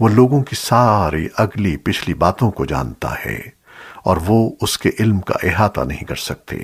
وہ لوگوں کی ساری اگلی پچھلی باتوں کو جانتا ہے اور وہ اس کے علم کا احاطہ نہیں کر سکتے۔